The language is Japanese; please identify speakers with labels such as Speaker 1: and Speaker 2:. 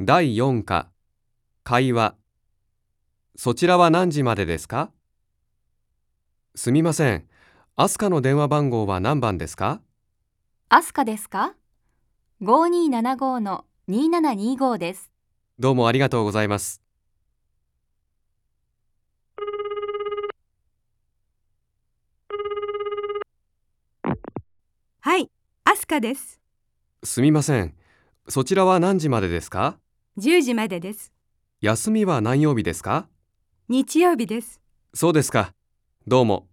Speaker 1: 第4課会話そちらは何時までですか？すみません。アスカの電話番号は何番ですか？
Speaker 2: アスカですか ?5275 の2725です。
Speaker 1: どうもありがとうございます。
Speaker 3: はい、アスカです。
Speaker 1: すみません。そちらは何時までですか？
Speaker 3: 10時までです。
Speaker 1: 休みは何曜日ですか？
Speaker 3: 日曜日です。
Speaker 1: そうですか。どうも。